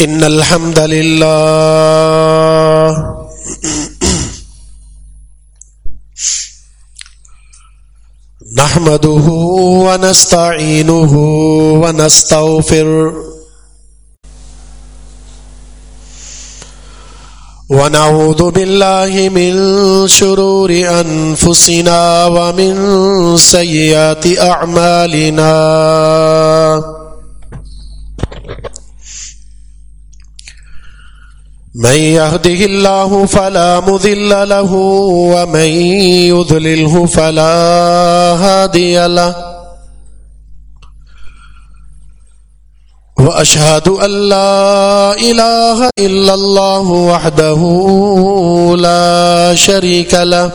إن الحمد لله نحمده ونستعينه ونستغفر ونعوذ بالله من شرور أنفسنا ومن سيئات أعمالنا من يهده الله فلا مذل له، ومن يذلله فلا هادي له. وأشهد أن لا إله إلا الله وحده لا شريك له.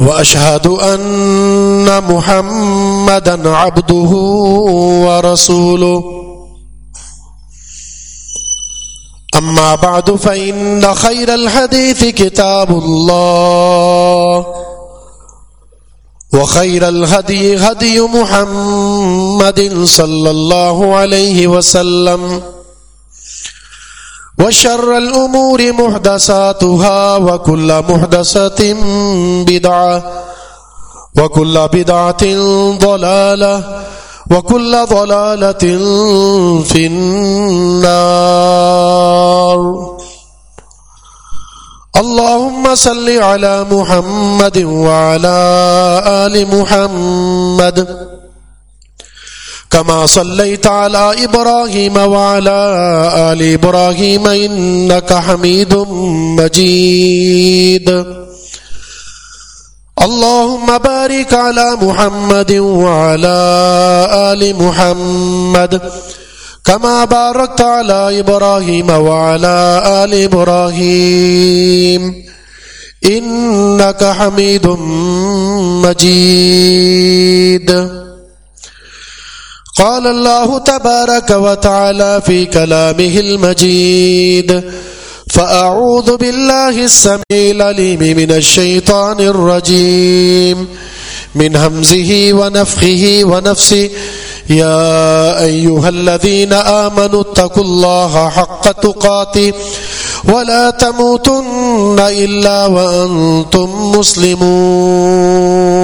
وأشهد أن محمدا عبده ورسوله. أما بعد فإن خير الحديث كتاب الله وخير الهدي هدي محمد صلى الله عليه وسلم وشر الأمور محدثاتها وكل محدثة بدعة وكل بدعة ضلالة وكل ضلالة في النار. اللهم صل على محمد وعلى آل محمد. كما صليت على إبراهيم وعلى آل إبراهيم إنك حميد مجيد. اللهم بارك على محمد وعلى آل محمد كما باركت على إبراهيم وعلى آل إبراهيم. إنك حميد مجيد. قال الله تبارك وتعالى في كلامه المجيد. فأعوذ بالله السميع العليم من الشيطان الرجيم. من همزه ونفخه ونفسه. يا أيها الذين آمنوا اتقوا الله حق تقاته. ولا تموتن إلا وأنتم مسلمون.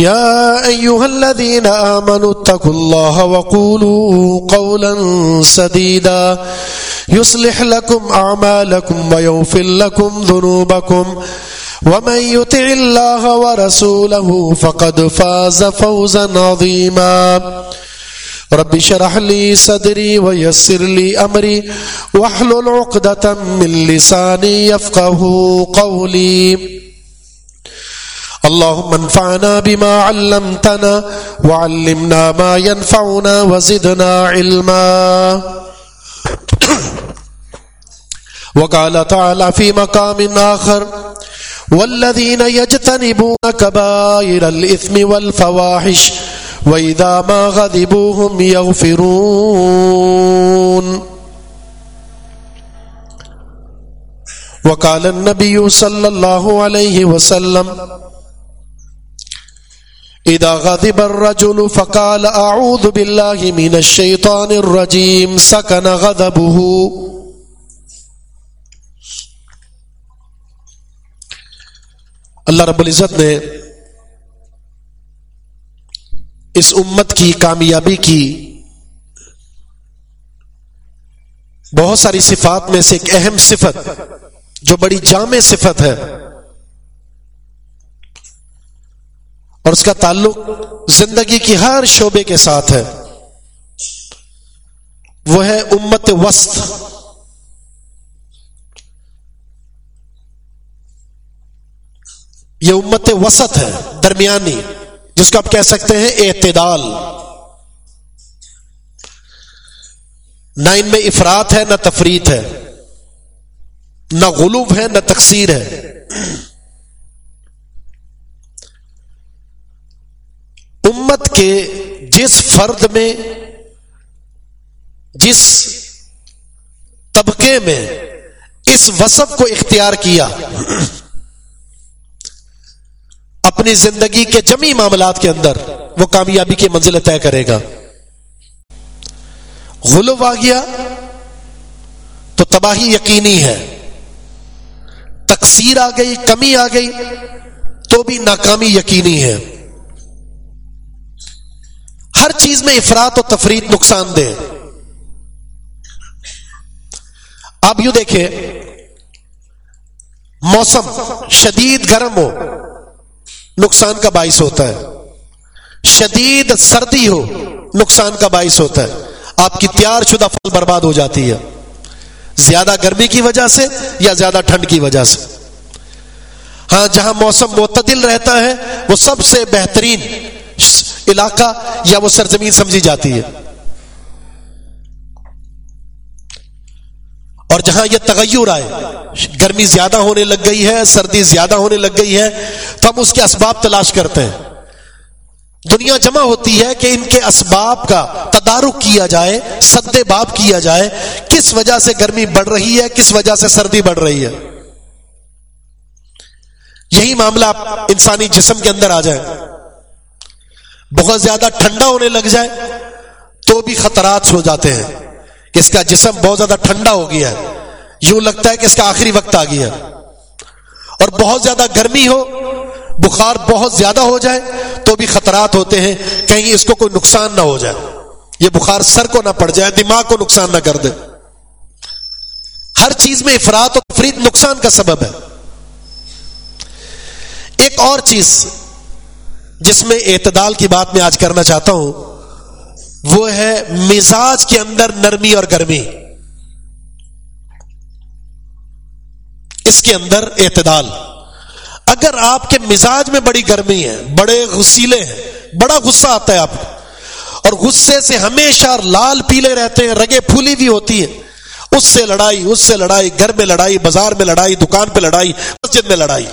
يا أيها الذين آمنوا اتقوا الله وقولوا قولا سديدا يصلح لكم أعمالكم ويوفر لكم ذنوبكم ومن يطع الله ورسوله فقد فاز فوزا عظيما رب شرح لي صدري ويسر لي أمري واحلل عقدة من لساني يفقه قولي اللهم انفعنا بما علمتنا وعلمنا ما ينفعنا وزدنا علما. وقال تعالى في مقام آخر، والذين يجتنبون كبائر الإثم والفواحش وإذا ما غذبوهم يغفرون. وقال النبي صلى الله عليه وسلم اذا غضب الرجل فقال اعوذ بالله من الشيطان الرجيم. سكن غضبه. اللہ رب العزت نے اس امت کی کامیابی کی بہت ساری صفات میں سے ایک اہم صفت جو بڑی جامع صفت ہے اور اس کا تعلق زندگی کی ہر شعبے کے ساتھ ہے۔ وہ ہے امت وسط۔ یہ امت وسط ہے، درمیانی، جس کو آپ کہہ سکتے ہیں اعتدال۔ نہ ان میں افراد ہے، نہ تفریت ہے۔ نہ غلوب ہے، نہ تقسیر ہے۔ امت کے جس فرد میں، جس طبقے میں اس وسط کو اختیار کیا، اپنی زندگی کے جمی معاملات کے اندر وہ کامیابی کی منزل طے کرے گا۔ غلو آ گیا، تو تباہی یقینی ہے۔ تقسیر آ گئی، کمی آ گئی، تو بھی ناکامی یقینی ہے۔ ہر چیز میں افراد و تفریح نقصان دہ۔ آپ یوں دیکھیں، موسم شدید گرم ہو، نقصان کا باعث ہوتا ہے۔ شدید سردی ہو، نقصان کا باعث ہوتا ہے۔ آپ کی تیار شدہ فل برباد ہو جاتی ہے۔ زیادہ گرمی کی وجہ سے یا زیادہ ٹھنڈ کی وجہ سے؟ ہاں جہاں موسم معتدل رہتا ہے، وہ سب سے بہترین علاقہ یا وہ سرزمین سمجھی جاتی ہے۔ اور جہاں یہ تغیر آئے، گرمی زیادہ ہونے لگ گئی ہے، سردی زیادہ ہونے لگ گئی ہے، تو ہم اس کے اسباب تلاش کرتے ہیں۔ دنیا جمع ہوتی ہے کہ ان کے اسباب کا تدارک کیا جائے سد باب کیا جائے، کس وجہ سے گرمی بڑھ رہی ہے، کس وجہ سے سردی بڑھ رہی ہے۔ یہی معاملہ انسانی جسم کے اندر آ جائے۔ بہت زیادہ ٹھنڈا ہونے لگ جائے تو بھی خطرات ہو جاتے ہیں کہ اس کا جسم بہت زیادہ ٹھنڈا ہو گیا ہے۔ یوں لگتا ہے کہ اس کا آخری وقت آ گیا اور بہت زیادہ گرمی ہو، بخار بہت زیادہ ہو جائے تو بھی خطرات ہوتے ہیں، کہیں اس کو کوئی نقصان نہ ہو جائے۔ یہ بخار سر کو نہ پڑ جائے، دماغ کو نقصان نہ کر دے۔ ہر چیز میں افراد و تفرید نقصان کا سبب ہے۔ ایک اور چیز جس میں اعتدال کی بات میں آج کرنا چاہتا ہوں، وہ ہے مزاج کے اندر نرمی اور گرمی۔ اس کے اندر اعتدال۔ اگر آپ کے مزاج میں بڑی گرمی ہے، بڑے غسیلے ہیں، بڑا غصہ آتا ہے آپ کو، اور غصے سے ہمیشہ لال پیلے رہتے ہیں رگے پھولی بھی ہوتی ہے اس سے لڑائی، اس سے لڑائی، گھر میں لڑائی، بازار میں لڑائی، دکان پہ لڑائی، مسجد میں لڑائی۔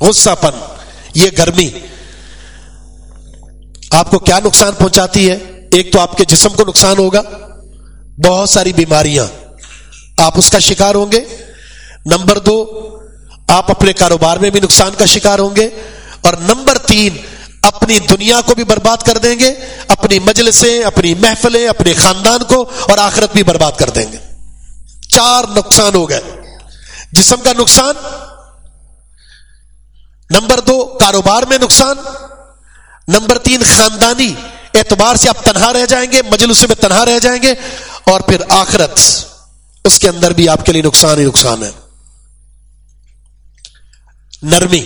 غصہ پن۔ یہ گرمی آپ کو کیا نقصان پہنچاتی ہے؟ ایک تو آپ کے جسم کو نقصان ہوگا، بہت ساری بیماریاں آپ اس کا شکار ہوں گے۔ نمبر دو، آپ اپنے کاروبار میں بھی نقصان کا شکار ہوں گے۔ اور نمبر تین، اپنی دنیا کو بھی برباد کر دیں گے۔ اپنی مجلسیں، اپنی محفلیں، اپنے خاندان کو اور آخرت بھی برباد کر دیں گے۔ چار نقصان ہو گئے۔ جسم کا نقصان نمبر دو، کاروبار میں نقصان. نمبر تین، خاندانی اعتبار سے آپ تنہا رہ جائیں گے مجلس میں تنہا رہ جائیں گے، اور پھر آخرت، اس کے اندر بھی آپ کے لیے نقصان ہی نقصان ہے. نرمی.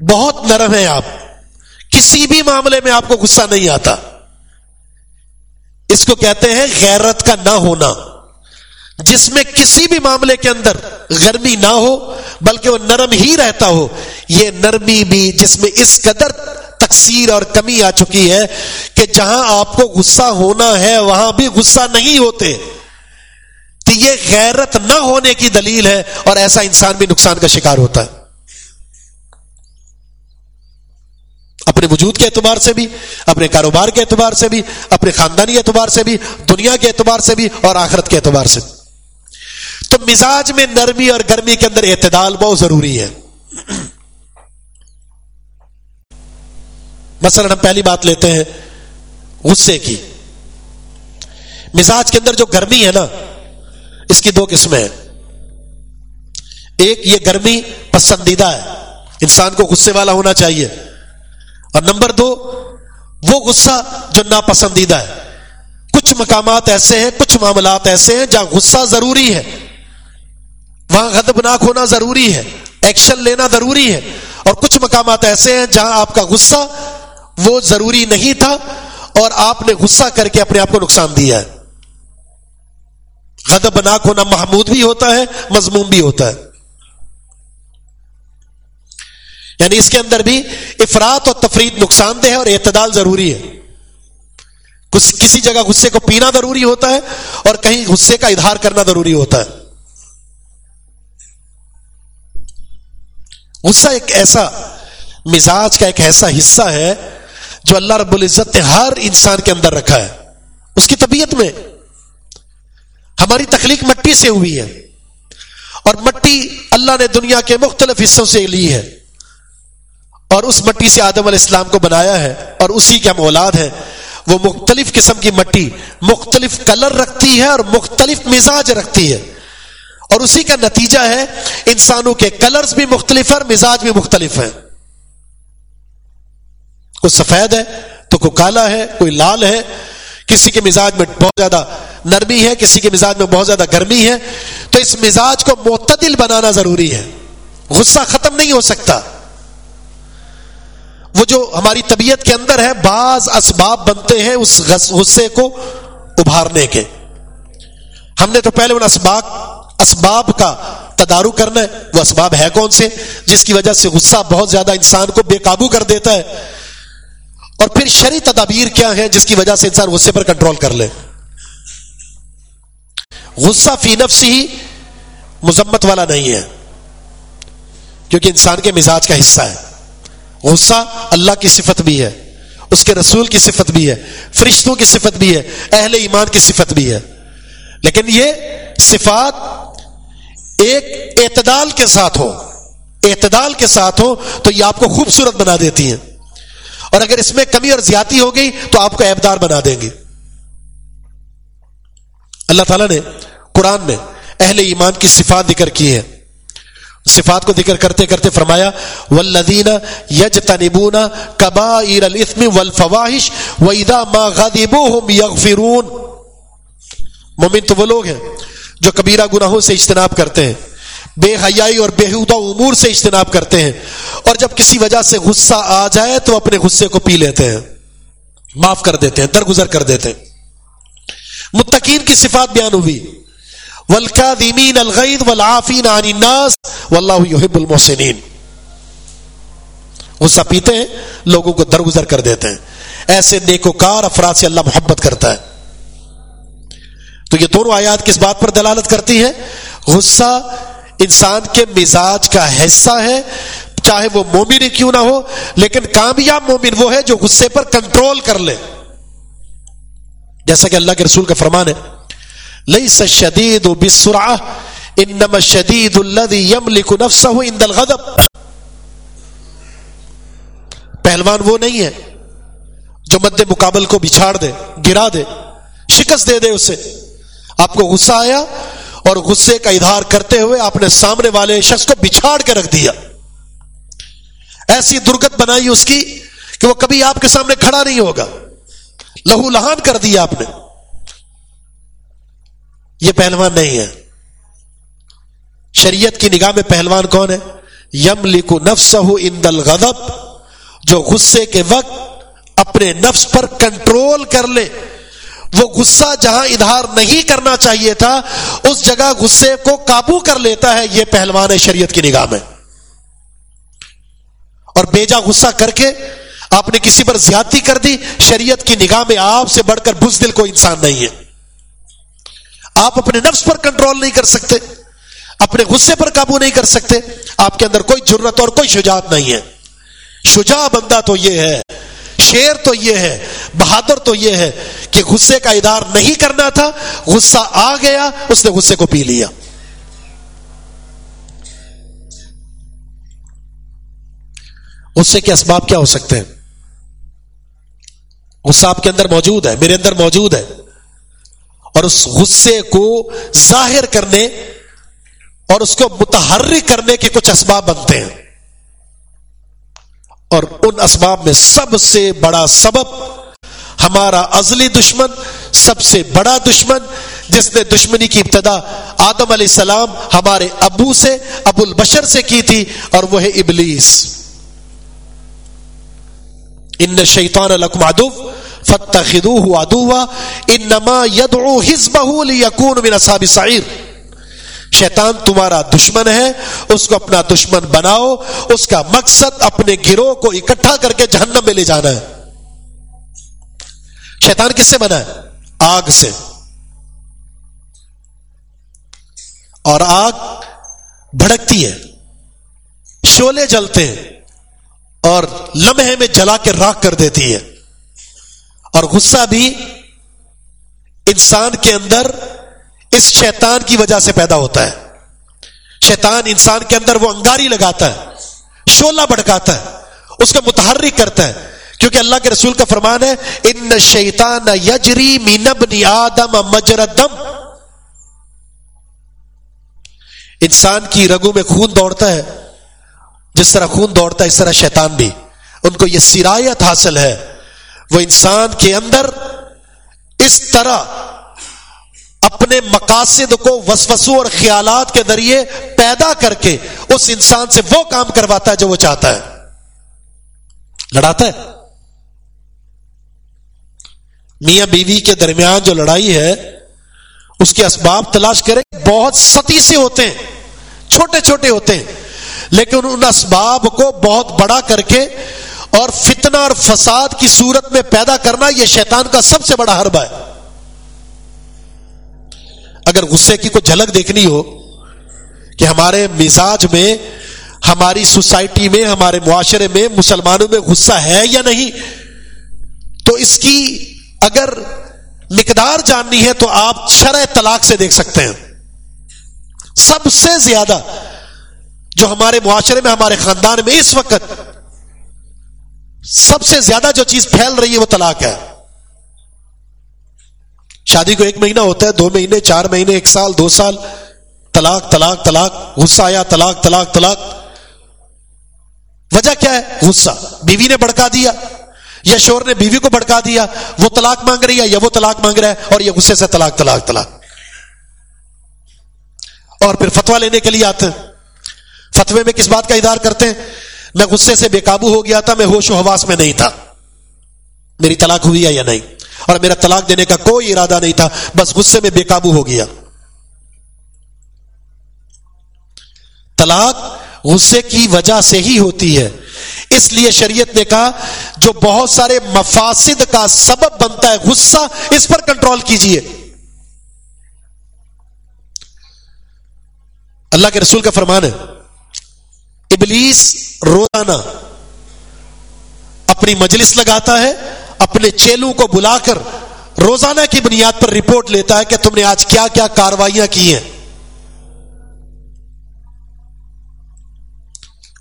بہت نرم ہے آپ. کسی بھی معاملے میں آپ کو غصہ نہیں آتا. اس کو کہتے ہیں غیرت کا نہ ہونا. جس میں کسی بھی معاملے کے اندر گرمی نہ ہو، بلکہ وہ نرم ہی رہتا ہو، یہ نرمی بھی جس میں اس قدر تقسیر اور کمی آ چکی ہے کہ جہاں آپ کو غصہ ہونا ہے، وہاں بھی غصہ نہیں ہوتے۔ تو یہ غیرت نہ ہونے کی دلیل ہے اور ایسا انسان بھی نقصان کا شکار ہوتا ہے۔ اپنے وجود کے اعتبار سے بھی، اپنے کاروبار کے اعتبار سے بھی، اپنے خاندانی اعتبار سے بھی، دنیا کے اعتبار سے بھی اور آخرت کے اعتبار سے۔ بھی تو مزاج میں نرمی اور گرمی کے اندر اعتدال بہت ضروری ہے۔ مثلا ہم پہلی بات لیتے ہیں غصے کی۔ مزاج کے اندر جو گرمی ہے نا، اس کی دو قسمیں ہیں۔ ایک، یہ گرمی پسندیدہ ہے۔ انسان کو غصے والا ہونا چاہیے۔ اور نمبر دو، وہ غصہ جو ناپسندیدہ ہے۔ کچھ مقامات ایسے ہیں، کچھ معاملات ایسے ہیں جہاں غصہ ضروری ہے۔ وہاں غدبناک ہونا ضروری ہے ایکشن لینا ضروری ہے۔ اور کچھ مقامات ایسے ہیں جہاں آپ کا غصہ وہ ضروری نہیں تھا اور آپ نے غصہ کر کے اپنے آپ کو نقصان دیا ہے۔ غدبناک ہونا محمود بھی ہوتا ہے مضموم بھی ہوتا ہے۔ یعنی اس کے اندر بھی افراد اور تفرید نقصان دہ ہے اور اعتدال ضروری ہے۔ کسی جگہ غصے کو پینا ضروری ہوتا ہے اور کہیں غصے کا اظہار کرنا ضروری ہوتا ہے۔ غصہ ایک ایسا مزاج کا ایک ایسا حصہ ہے جو اللہ رب العزت نے ہر انسان کے اندر رکھا ہے۔ اس کی طبیعت میں ہماری تخلیق مٹی سے ہوئی ہے اور مٹی اللہ نے دنیا کے مختلف حصوں سے لی ہے۔ اور اس مٹی سے آدم علیہ السلام کو بنایا ہے اور اسی کے ہم اولاد ہیں۔ وہ مختلف قسم کی مٹی، مختلف کلر رکھتی ہے اور مختلف مزاج رکھتی ہے۔ اور اسی کا نتیجہ ہے انسانوں کے کلرز بھی مختلف ہے اور مزاج بھی مختلف ہے کوئی سفید ہے تو کوئی کالا ہے، کوئی لال ہے۔ کسی کے مزاج میں بہت زیادہ نرمی ہے، کسی کے مزاج میں بہت زیادہ گرمی ہے۔ تو اس مزاج کو معتدل بنانا ضروری ہے۔ غصہ ختم نہیں ہو سکتا۔ وہ جو ہماری طبیعت کے اندر ہے، بعض اسباب بنتے ہیں اس غصے کو ابھارنے کے۔ ہم نے تو پہلے ان اسباب اسباب کا تدارو کرنا ہے، وہ اسباب ہے کون سے؟ جس کی وجہ سے غصہ بہت زیادہ انسان کو بے قابو کر دیتا ہے۔ اور پھر شری تدابیر کیا ہے جس کی وجہ سے انسان غصے پر کنٹرول کر لے۔ غصہ فی نفس ہی مذمت والا نہیں ہے، کیونکہ انسان کے مزاج کا حصہ ہے۔ غصہ اللہ کی صفت بھی ہے، اس کے رسول کی صفت بھی ہے، فرشتوں کی صفت بھی ہے، اہل ایمان کی صفت بھی ہے۔ لیکن یہ صفات ایک اعتدال کے ساتھ ہو، اعتدال کے ساتھ ہو تو یہ آپ کو خوبصورت بنا دیتی ہیں۔ اور اگر اس میں کمی اور زیادتی ہو گئی تو آپ کو ایبدار بنا دیں گے۔ اللہ تعالیٰ نے قرآن میں اہل ایمان کی صفات ذکر کی ہے صفات کو ذکر کرتے کرتے فرمایا ولدین یج تنبون کبا والفواہش ویدا ما غادبوہم یغفرون مومن تو وہ لوگ ہیں جو کبیرہ گناہوں سے اجتناب کرتے ہیں، بے حیائی اور بےحودہ امور سے اجتناب کرتے ہیں، اور جب کسی وجہ سے غصہ آ جائے تو اپنے غصے کو پی لیتے ہیں، معاف کر دیتے ہیں، درگزر کر دیتے ہیں۔ متقین کی صفات بیان ہوئی۔ ولقین الغید ولافین الناس واللہ یحب المحسنین غصہ پیتے ہیں، لوگوں کو درگزر کر دیتے ہیں۔ ایسے نیکوکار افراد سے اللہ محبت کرتا ہے۔ تو یہ دونوں آیات کس بات پر دلالت کرتی ہے غصہ انسان کے مزاج کا حصہ ہے، چاہے وہ مومن ہی کیوں نہ ہو، لیکن کامیاب مومن وہ ہے جو غصے پر کنٹرول کر لے۔ جیسا کہ اللہ کے رسول کا فرمان ہے لئی شدید و بسرا انما شدید يملك نفسه عند الغضب۔ پہلوان وہ نہیں ہے جو مد مقابل کو بچھاڑ دے، گرا دے، شکست دے دے اسے۔ آپ کو غصہ آیا اور غصے کا اظہار کرتے ہوئے آپ نے سامنے والے شخص کو بچھاڑ کے رکھ دیا۔ ایسی درگت بنائی اس کی کہ وہ کبھی آپ کے سامنے کھڑا نہیں ہوگا۔ لہو لہان کر دیا آپ نے۔ یہ پہلوان نہیں ہے۔ شریعت کی نگاہ میں پہلوان کون ہے؟ یم لکھو نفس اندل غدب جو غصے کے وقت اپنے نفس پر کنٹرول کر لے۔ وہ غصہ جہاں ادھار نہیں کرنا چاہیے تھا، اس جگہ غصے کو قابو کر لیتا ہے، یہ پہلوان ہے شریعت کی نگاہ میں۔ اور بیجا غصہ کر کے آپ نے کسی پر زیادتی کر دی، شریعت کی نگاہ میں آپ سے بڑھ کر بزدل کو انسان نہیں ہے۔ آپ اپنے نفس پر کنٹرول نہیں کر سکتے، اپنے غصے پر قابو نہیں کر سکتے، آپ کے اندر کوئی ضرورت اور کوئی شجاعت نہیں ہے۔ شجاع بندہ تو یہ ہے شیر تو یہ ہے، بہادر تو یہ ہے کہ غصے کا ادار نہیں کرنا تھا، غصہ آ گیا، اس نے غصے کو پی لیا۔ غصے کے اسباب کیا ہو سکتے ہیں؟ غصہ آپ کے اندر موجود ہے، میرے اندر موجود ہے۔ اور اس غصے کو ظاہر کرنے اور اس کو متحرک کرنے کے کچھ اسباب بنتے ہیں۔ اور ان اسباب میں سب سے بڑا سبب ہمارا ازلی دشمن، سب سے بڑا دشمن، جس نے دشمنی کی ابتدا آدم علیہ السلام ہمارے ابو سے، ابو البشر سے کی تھی اور وہ ہے ابلیس۔ ان شیطان الکم ادو فتح خدو ادوا ان نما ید من اصحاب سعیر شیطان تمہارا دشمن ہے، اس کو اپنا دشمن بناؤ، اس کا مقصد اپنے گروہ کو اکٹھا کر کے جہنم میں لے جانا ہے۔ شیطان کس سے بنا ہے؟ آگ سے۔ اور آگ بھڑکتی ہے شولے جلتے ہیں اور لمحے میں جلا کے راک کر دیتی ہے۔ اور غصہ بھی انسان کے اندر اس شیطان کی وجہ سے پیدا ہوتا ہے۔ شیطان انسان کے اندر وہ انگاری لگاتا ہے شولہ بھڑکاتا ہے، اس کو متحرک کرتا ہے۔ کیونکہ اللہ کے رسول کا فرمان ہے، ان شیطان یجری مینبنی آدم مجردم انسان کی رگو میں خون دوڑتا ہے، جس طرح خون دوڑتا ہے، اس طرح شیطان بھی۔ ان کو یہ سرایت حاصل ہے۔ وہ انسان کے اندر اس طرح اپنے مقاصد کو وسوسو اور خیالات کے ذریعے پیدا کر کے اس انسان سے وہ کام کرواتا ہے جو وہ چاہتا ہے۔ لڑاتا ہے۔ میاں بیوی کے درمیان جو لڑائی ہے، اس کے اسباب تلاش کرے۔ بہت ستی سے ہوتے ہیں، چھوٹے چھوٹے ہوتے ہیں، لیکن ان اسباب کو بہت بڑا کر کے اور فتنہ اور فساد کی صورت میں پیدا کرنا یہ شیطان کا سب سے بڑا حربہ ہے۔ اگر غصے کی کوئی جھلک دیکھنی ہو کہ ہمارے مزاج میں، ہماری سوسائٹی میں، ہمارے معاشرے میں مسلمانوں میں غصہ ہے یا نہیں، تو اس کی اگر مقدار جاننی ہے تو آپ شرح طلاق سے دیکھ سکتے ہیں۔ سب سے زیادہ جو ہمارے معاشرے میں، ہمارے خاندان میں اس وقت سب سے زیادہ جو چیز پھیل رہی ہے وہ طلاق ہے۔ شادی کو ایک مہینہ ہوتا ہے، دو مہینے، چار مہینے، ایک سال، دو سال، طلاق طلاق طلاق، غصہ آیا، طلاق طلاق طلاق۔ وجہ کیا ہے؟ غصہ۔ بیوی نے بڑکا دیا، یا شور نے بیوی کو بڑکا دیا، وہ طلاق مانگ رہی ہے یا وہ طلاق مانگ رہا ہے اور یہ غصے سے طلاق طلاق طلاق۔ اور پھر فتوا لینے کے لیے آتے ہیں۔ فتوے میں کس بات کا ادار کرتے ہیں؟ میں غصے سے بے قابو ہو گیا تھا، میں ہوش و حواس میں نہیں تھا۔ میری طلاق ہوئی ہے یا نہیں؟ اور میرا طلاق دینے کا کوئی ارادہ نہیں تھا، بس غصے میں بے قابو ہو گیا۔ طلاق غصے کی وجہ سے ہی ہوتی ہے۔ اس لیے شریعت نے کہا، جو بہت سارے مفاسد کا سبب بنتا ہے غصہ، اس پر کنٹرول کیجیے۔ اللہ کے رسول کا فرمان ہے، ابلیس روزانہ اپنی مجلس لگاتا ہے اپنے چیلوں کو بلا کر روزانہ کی بنیاد پر رپورٹ لیتا ہے کہ تم نے آج کیا کیا کاروائیاں کی ہیں۔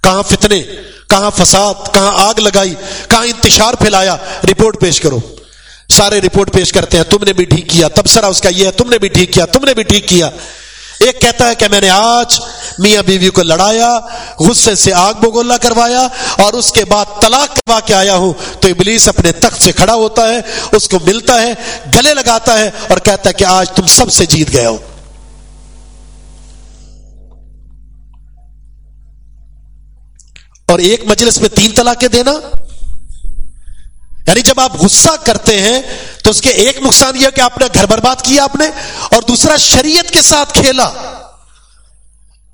کہاں فتنے، کہاں فساد، کہاں آگ لگائی، کہاں انتشار پھیلایا؟ رپورٹ پیش کرو۔ سارے رپورٹ پیش کرتے ہیں۔ تم نے بھی ٹھیک کیا، تبصرہ اس کا یہ ہے، تم نے بھی ٹھیک کیا، تم نے بھی ٹھیک کیا۔ ایک کہتا ہے کہ میں نے آج میاں بیوی کو لڑایا، غصے سے آگ بگولا کروایا اور اس کے بعد طلاق کروا کے آیا ہوں۔ تو ابلیس اپنے تخت سے کھڑا ہوتا ہے، اس کو ملتا ہے، گلے لگاتا ہے اور کہتا ہے کہ آج تم سب سے جیت گئے ہو۔ اور ایک مجلس میں تین طلاقیں دینا۔ یعنی جب آپ غصہ کرتے ہیں تو اس کے ایک نقصان یہ کہ آپ نے گھر برباد کیا آپ نے اور دوسرا شریعت کے ساتھ کھیلا۔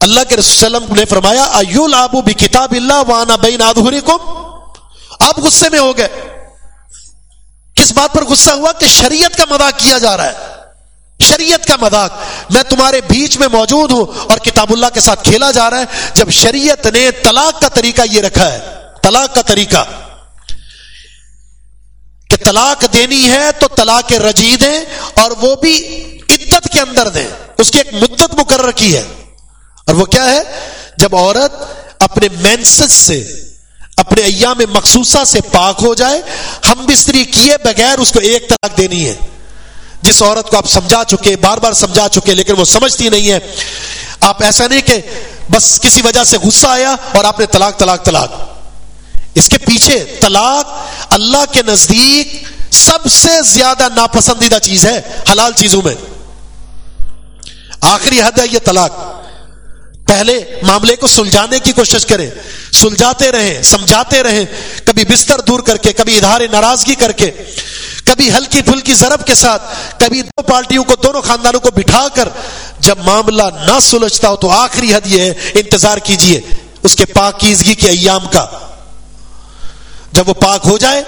اللہ کے رسول نے فرمایا ایول آبو بھی کتاب اللہ وانا بین آدھوری آپ غصے میں ہو گئے۔ کس بات پر غصہ ہوا؟ کہ شریعت کا مذاق کیا جا رہا ہے۔ شریعت کا مذاق۔ میں تمہارے بیچ میں موجود ہوں اور کتاب اللہ کے ساتھ کھیلا جا رہا ہے۔ جب شریعت نے طلاق کا طریقہ یہ رکھا ہے، طلاق کا طریقہ۔ کہ طلاق دینی ہے تو طلاق رجی دیں اور وہ بھی عدت کے اندر دیں اس کی ایک مدت مقرر کی ہے۔ اور وہ کیا ہے؟ جب عورت اپنے مینسس سے، اپنے ایام مخصوصہ سے پاک ہو جائے، ہم بستری کیے بغیر اس کو ایک طلاق دینی ہے۔ جس عورت کو آپ سمجھا چکے، بار بار سمجھا چکے، لیکن وہ سمجھتی نہیں ہے۔ آپ ایسا نہیں کہ بس کسی وجہ سے غصہ آیا اور آپ نے طلاق طلاق طلاق۔ اس کے پیچھے طلاق اللہ کے نزدیک سب سے زیادہ ناپسندیدہ چیز ہے حلال چیزوں میں۔ آخری حد ہے یہ طلاق۔ پہلے معاملے کو سلجھانے کی کوشش کریں، سلجھاتے رہیں، سمجھاتے رہیں، کبھی بستر دور کر کے، کبھی ادھار ناراضگی کر کے، کبھی ہلکی پھلکی ضرب کے ساتھ، کبھی دو پارٹیوں کو، دونوں خاندانوں کو بٹھا کر۔ جب معاملہ نہ سلجھتا ہو تو آخری حد یہ ہے، انتظار کیجیے اس کے پاکیزگی کے ایام کا۔ جب وہ پاک ہو جائے،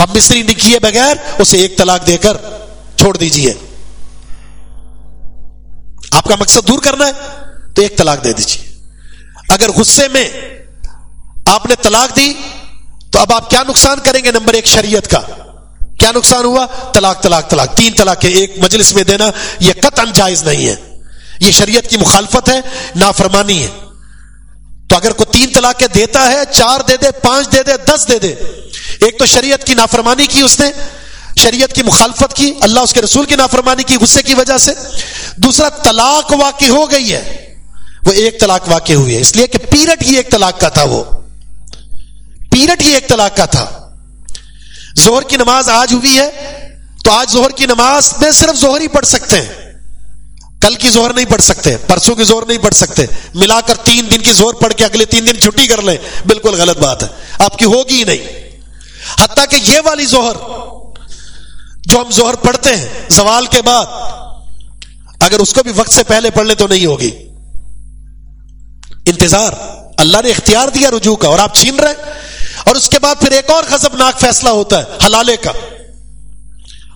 ہم مصری نکیے بغیر اسے ایک طلاق دے کر چھوڑ دیجیے۔ آپ کا مقصد دور کرنا ہے، تو ایک طلاق دے دیجیے اگر غصے میں آپ نے طلاق دی، تو اب آپ کیا نقصان کریں گے نمبر ایک شریعت کا؟ کیا نقصان ہوا؟ طلاق طلاق طلاق۔ تین طلاق کے ایک مجلس میں دینا، یہ قطعا جائز نہیں ہے۔ یہ شریعت کی مخالفت ہے، نافرمانی ہے۔ تو اگر کوئی تین طلاق دیتا ہے، چار دے دے، پانچ دے دے، دس دے دے، ایک تو شریعت کی نافرمانی کی اس نے، شریعت کی مخالفت کی، اللہ اس کے رسول کی نافرمانی کی، غصے کی وجہ سے۔ دوسرا، طلاق واقع ہو گئی ہے، وہ ایک طلاق واقع ہوئی ہے۔ اس لیے کہ پیرٹ ہی ایک طلاق کا تھا وہ۔ پیرٹ ہی ایک طلاق کا تھا۔ زہر کی نماز آج ہوئی ہے، تو آج زہر کی نماز میں صرف زہر ہی پڑھ سکتے ہیں۔ کل کی زہر نہیں پڑھ سکتے، پرسوں کی زہر نہیں پڑھ سکتے۔ ملا کر تین دن کی زہر پڑھ کے اگلے تین دن چھٹی کر لیں۔ بالکل غلط بات ہے۔ آپ کی ہوگی ہی نہیں۔ حتیٰ کہ یہ والی زہر جو ہم زہر پڑھتے ہیں، زوال کے بعد اگر اس کو بھی وقت سے پہلے پڑھ لیں تو نہیں ہوگی۔ انتظار۔ اللہ نے اختیار دیا رجوع کا اور آپ چھین رہے اور اس کے بعد پھر ایک اور خزبناک فیصلہ ہوتا ہے، حلالے کا۔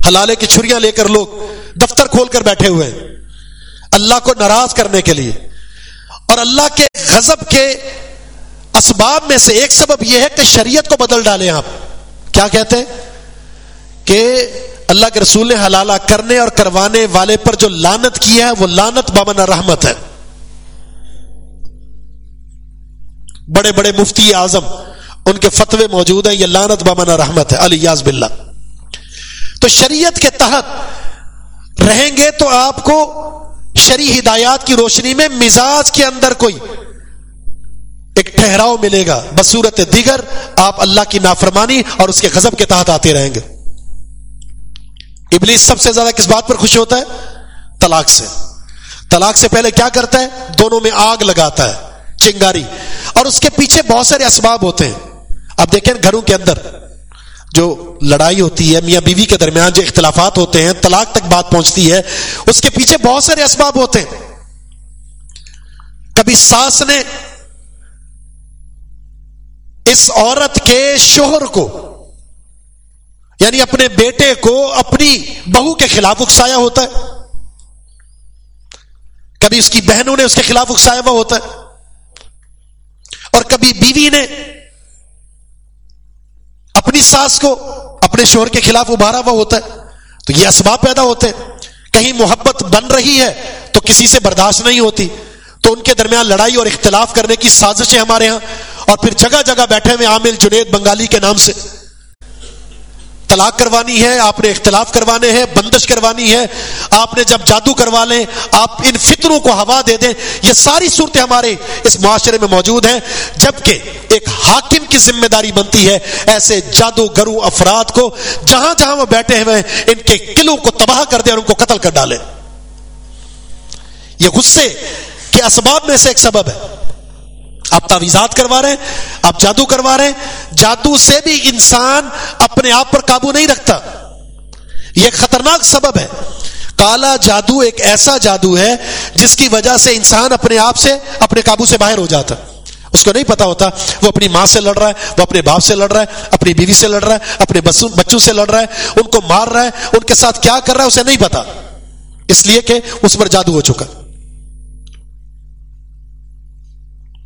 حلالے کی چھریاں لے کر لوگ دفتر کھول کر بیٹھے ہوئے ہیں۔ اللہ کو ناراض کرنے کے لیے۔ اور اللہ کے غضب کے اسباب میں سے ایک سبب یہ ہے کہ شریعت کو بدل ڈالیں آپ۔ کیا کہتے ہیں؟ کہ اللہ کے رسول نے حلالہ کرنے اور کروانے والے پر جو لانت کیا ہے، وہ لانت بابن رحمت ہے۔ بڑے بڑے مفتی اعظم، ان کے فتوے موجود ہیں، یہ لانت بابن رحمت ہے علی یاز تو شریعت کے تحت رہیں گے تو آپ کو شری ہدایات کی روشنی میں مزاج کے اندر کوئی ایک ٹھہراؤ ملے گا، بصورت دیگر آپ اللہ کی نافرمانی اور اس کے غضب کے تحت آتے رہیں گے۔ ابلیس سب سے زیادہ کس بات پر خوش ہوتا ہے؟ طلاق سے۔ طلاق سے پہلے کیا کرتا ہے؟ دونوں میں آگ لگاتا ہے، چنگاری۔ اور اس کے پیچھے بہت سارے اسباب ہوتے ہیں۔ اب دیکھیں گھروں کے اندر۔ جو لڑائی ہوتی ہے، میاں بیوی کے درمیان جو اختلافات ہوتے ہیں، طلاق تک بات پہنچتی ہے، اس کے پیچھے بہت سارے اسباب ہوتے ہیں۔ کبھی ساس نے اس عورت کے شوہر کو یعنی اپنے بیٹے کو اپنی بہو کے خلاف اکسایا ہوتا ہے۔ کبھی اس کی بہنوں نے اس کے خلاف اکسایا ہوا ہوتا ہے۔ اور کبھی بیوی نے اپنی ساس کو اپنے شوہر کے خلاف ابھارا ہوا ہوتا ہے۔ تو یہ اسباب پیدا ہوتے ہیں۔ کہیں محبت بن رہی ہے تو کسی سے برداشت نہیں ہوتی۔ تو ان کے درمیان لڑائی اور اختلاف کرنے کی سازشیں ہمارے ہاں۔ اور پھر جگہ جگہ بیٹھے ہوئے عامل جنید بنگالی کے نام سے۔ طلاق کروانی ہے، آپ نے اختلاف کروانے ہیں، بندش کروانی ہے، آپ نے جب جادو کروا لیں، آپ ان فطروں کو ہوا دے دیں، یہ ساری صورتیں ہمارے اس معاشرے میں موجود ہیں۔ جبکہ ایک حاکم کی ذمہ داری بنتی ہے ایسے جادو گرو افراد کو، جہاں جہاں وہ بیٹھے ہوئے ان کے قلعوں کو تباہ کر دیں اور ان کو قتل کر ڈالیں۔ یہ غصے کے اسباب میں سے ایک سبب ہے۔ آپ تعویزات کروا رہے ہیں آپ جادو کروا رہے ہیں۔ جادو سے بھی انسان اپنے آپ پر قابو نہیں رکھتا۔ یہ خطرناک سبب ہے۔ کالا جادو ایک ایسا جادو ہے جس کی وجہ سے انسان اپنے آپ سے، اپنے قابو سے باہر ہو جاتا۔ اس کو نہیں پتا ہوتا، وہ اپنی ماں سے لڑ رہا ہے، وہ اپنے باپ سے لڑ رہا ہے، اپنی بیوی سے لڑ رہا ہے، اپنے بچوں سے لڑ رہا ہے، ان کو مار رہا ہے، ان کے ساتھ کیا کر رہا ہے، اسے نہیں پتا۔ اس لیے کہ اس پر جادو ہو چکا۔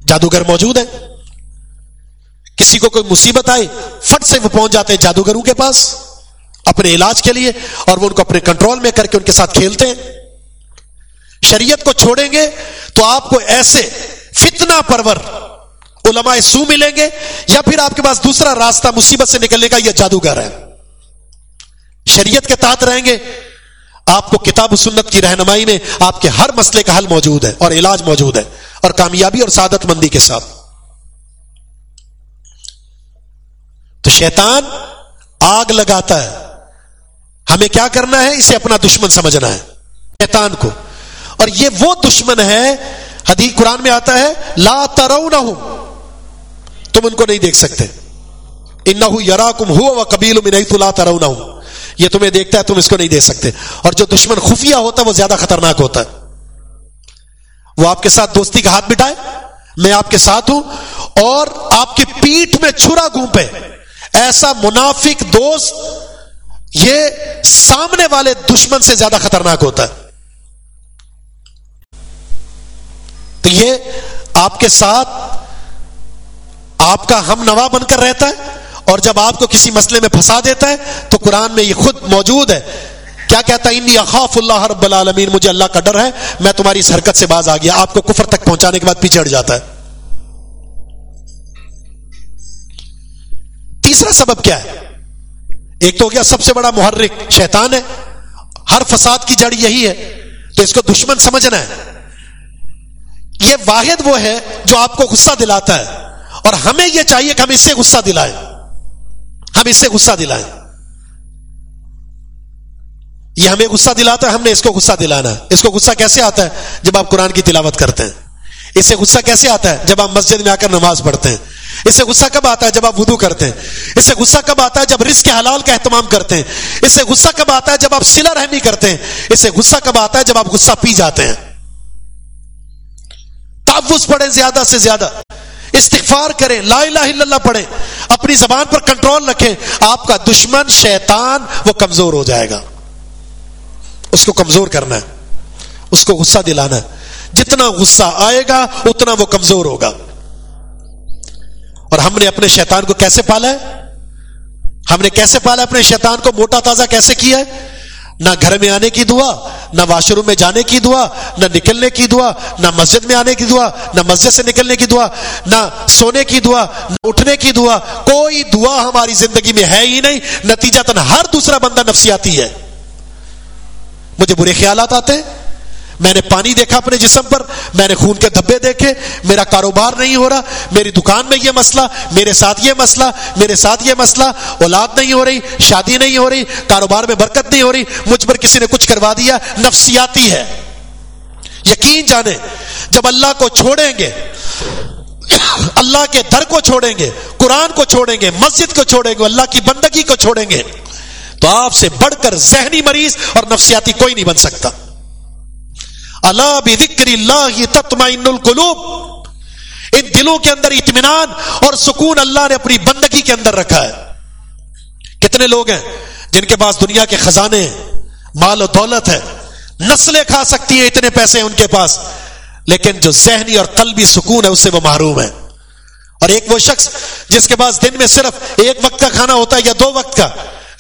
جادوگر موجود ہے کسی کو کوئی مصیبت آئی فٹ سے وہ پہنچ جاتے ہیں جادوگروں کے پاس، اپنے علاج کے لیے، اور وہ ان کو اپنے کنٹرول میں کر کے ان کے ساتھ کھیلتے ہیں۔ شریعت کو چھوڑیں گے تو آپ کو ایسے فتنہ پرور علماء سو ملیں گے، یا پھر آپ کے پاس دوسرا راستہ مصیبت سے نکلنے کا یہ جادوگر ہے شریعت کے تحت رہیں گے۔ آپ کو کتاب و سنت کی رہنمائی میں آپ کے ہر مسئلے کا حل موجود ہے اور علاج موجود ہے۔ اور کامیابی اور سعادت مندی کے ساتھ۔ تو شیطان آگ لگاتا ہے۔ ہمیں کیا کرنا ہے؟ اسے اپنا دشمن سمجھنا ہے۔ شیطان کو۔ اور یہ وہ دشمن ہے، حدیث قرآن میں آتا ہے، لا ترون تم ان کو نہیں دیکھ سکتے۔ ان یرا کم ہو قبیل میں نہیں تو لا ترون یہ تمہیں دیکھتا ہے، تم اس کو نہیں دے سکتے۔ اور جو دشمن خفیہ ہوتا ہے، وہ زیادہ خطرناک ہوتا ہے۔ وہ آپ کے ساتھ دوستی کا ہاتھ بٹائے میں آپ کے ساتھ ہوں، اور آپ کی پیٹ میں چھرا گھومپے ایسا منافق دوست یہ سامنے والے دشمن سے زیادہ خطرناک ہوتا ہے۔ تو یہ آپ کے ساتھ آپ کا ہم نوا بن کر رہتا ہے، اور جب آپ کو کسی مسئلے میں پھنسا دیتا ہے، تو قرآن میں یہ خود موجود ہے۔ کیا کہتا ہے؟ انی اخاف اللہ رب العالمین. مجھے اللہ کا ڈر ہے، میں تمہاری اس حرکت سے باز آ گیا، آپ کو کفر تک پہنچانے کے بعد پیچھے ہٹ جاتا ہے۔ تیسرا سبب کیا ہے؟ ایک تو ہو گیا سب سے بڑا محرک شیطان ہے، ہر فساد کی جڑ یہی ہے، تو اس کو دشمن سمجھنا ہے۔ یہ واحد وہ ہے جو آپ کو غصہ دلاتا ہے، اور ہمیں یہ چاہیے کہ ہم اس سے غصہ دلائیں۔ ہم اس سے غصہ دلائیں۔ یہ ہمیں غصہ دلاتا ہے، ہم نے اس کو غصہ دلانا ہے۔ اس کو غصہ کیسے آتا ہے؟ جب آپ قرآن کی تلاوت کرتے ہیں۔ اس سے غصہ کیسے آتا ہے؟ جب آپ مسجد میں آ کر نماز پڑھتے ہیں۔ اس سے غصہ کب آتا ہے؟ جب آپ وضو کرتے ہیں۔ اس سے غصہ کب آتا ہے؟ جب رزق حلال کا اہتمام کرتے ہیں۔ اس سے غصہ کب آتا ہے؟ جب آپ سلا رحمی کرتے ہیں۔ اس سے غصہ کب آتا ہے؟ جب آپ غصہ پی جاتے ہیں۔ تحفظ پڑھیں زیادہ سے زیادہ۔ استغفار کریں، لا الہ الا اللہ پڑھیں۔ اپنی زبان پر کنٹرول رکھیں۔ آپ کا دشمن شیطان وہ کمزور ہو جائے گا۔ اس کو کمزور کرنا ہے، اس کو غصہ دلانا ہے۔ جتنا غصہ آئے گا، اتنا وہ کمزور ہوگا۔ اور ہم نے اپنے شیطان کو کیسے پالا ہے؟ ہم نے کیسے پالا اپنے شیطان کو؟ موٹا تازہ کیسے کیا ہے؟ نہ گھر میں آنے کی دعا، نہ واش روم میں جانے کی دعا، نہ نکلنے کی دعا، نہ مسجد میں آنے کی دعا، نہ مسجد سے نکلنے کی دعا، نہ سونے کی دعا، نہ اٹھنے کی دعا۔ کوئی دعا ہماری زندگی میں ہے ہی نہیں نتیجہ تن ہر دوسرا بندہ نفسیاتی ہے۔ مجھے برے خیالات آتے ہیں۔ میں نے پانی دیکھا اپنے جسم پر، میں نے خون کے دھبے دیکھے۔ میرا کاروبار نہیں ہو رہا، میری دکان میں یہ مسئلہ، میرے ساتھ یہ مسئلہ، میرے ساتھ یہ مسئلہ۔ اولاد نہیں ہو رہی، شادی نہیں ہو رہی، کاروبار میں برکت نہیں ہو رہی، مجھ پر کسی نے کچھ کروا دیا، نفسیاتی ہے۔ یقین جانے، جب اللہ کو چھوڑیں گے، اللہ کے در کو چھوڑیں گے، قرآن کو چھوڑیں گے، مسجد کو چھوڑیں گے، اللہ کی بندگی کو چھوڑیں گے۔ تو آپ سے بڑھ کر ذہنی مریض اور نفسیاتی کوئی نہیں بن سکتا۔ اللہ بکر اللہ تطمئن القلوب۔ ان دلوں کے اندر اطمینان اور سکون اللہ نے اپنی بندگی کے اندر رکھا ہے۔ کتنے لوگ ہیں جن کے پاس دنیا کے خزانے ہیں، مال و دولت ہے، نسلیں کھا سکتی ہیں اتنے پیسے ان کے پاس، لیکن جو ذہنی اور قلبی سکون ہے اس سے وہ محروم ہے۔ اور ایک وہ شخص جس کے پاس دن میں صرف ایک وقت کا کھانا ہوتا ہے یا دو وقت کا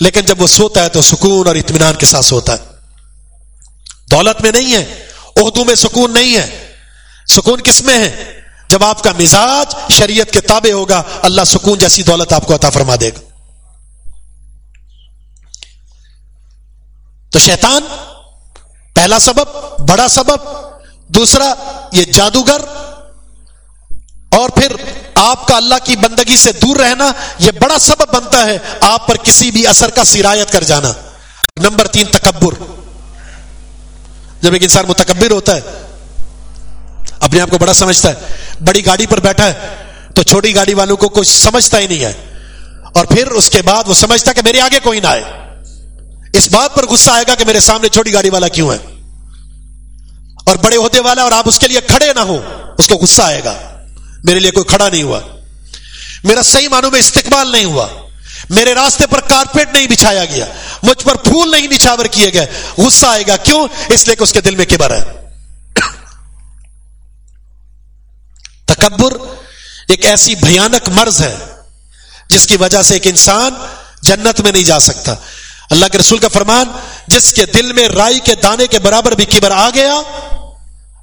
لیکن جب وہ سوتا ہے تو سکون اور اطمینان کے ساتھ سوتا ہے۔ دولت میں نہیں ہے اردو میں سکون نہیں ہے۔ سکون کس میں ہے؟ جب آپ کا مزاج شریعت کے تابع ہوگا، اللہ سکون جیسی دولت آپ کو عطا فرما دے گا۔ تو شیطان، پہلا سبب، بڑا سبب، دوسرا یہ جادوگر، اور پھر آپ کا اللہ کی بندگی سے دور رہنا یہ بڑا سبب بنتا ہے آپ پر کسی بھی اثر کا سرایت کر جانا۔ نمبر تین، تکبر۔ جب ایک انسان متکبر ہوتا ہے، اپنے آپ کو بڑا سمجھتا ہے، بڑی گاڑی پر بیٹھا ہے، تو چھوٹی گاڑی والوں کو کوئی سمجھتا ہی نہیں ہے۔ اور پھر اس کے بعد وہ سمجھتا کہ میرے آگے کوئی نہ آئے۔ اس بات پر غصہ آئے گا کہ میرے سامنے چھوٹی گاڑی والا کیوں ہے؟ اور بڑے عہدے والا اور آپ اس کے لیے کھڑے نہ ہو اس کو غصہ آئے گا۔ میرے لیے کوئی کھڑا نہیں ہوا۔ میرا صحیح معنوں میں استقبال نہیں ہوا۔ میرے راستے پر کارپیٹ نہیں بچھایا گیا۔ مجھ پر پھول نہیں نچھاور کیے گئے۔ غصہ آئے گا۔ کیوں؟ اس لیے کہ اس کے دل میں کبر ہے۔ تکبر ایک ایسی بھیانک مرض ہے، جس کی وجہ سے ایک انسان جنت میں نہیں جا سکتا۔ اللہ کے رسول کا فرمان، جس کے دل میں رائی کے دانے کے برابر بھی کبر آ گیا،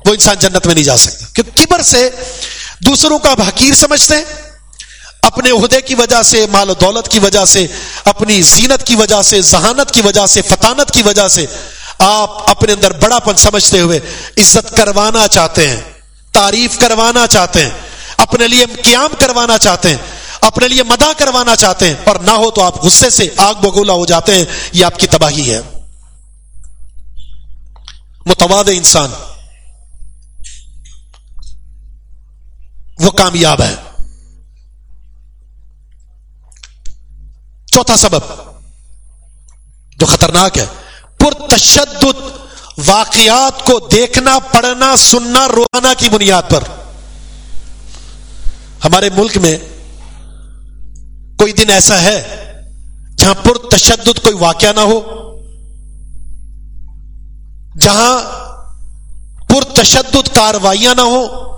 وہ انسان جنت میں نہیں جا سکتا۔ کیونکہ کبر سے دوسروں کا حقیر سمجھتے ہیں؟ اپنے عہدے کی وجہ سے، مال و دولت کی وجہ سے، اپنی زینت کی وجہ سے، ذہانت کی وجہ سے، فطانت کی وجہ سے آپ اپنے اندر بڑا پن سمجھتے ہوئے عزت کروانا چاہتے ہیں، تعریف کروانا چاہتے ہیں، اپنے لیے قیام کروانا چاہتے ہیں، اپنے لیے مدا کروانا چاہتے ہیں، اور نہ ہو تو آپ غصے سے آگ بگولا ہو جاتے ہیں، یہ آپ کی تباہی ہے۔ متواد انسان۔ وہ کامیاب ہے۔ چوتھا سبب جو خطرناک ہے، پرتشدد واقعات کو دیکھنا، پڑھنا، سننا، روزانہ کی بنیاد پر۔ ہمارے ملک میں کوئی دن ایسا ہے جہاں پر تشدد کوئی واقعہ نہ ہو، جہاں پر تشدد کاروائیاں نہ ہو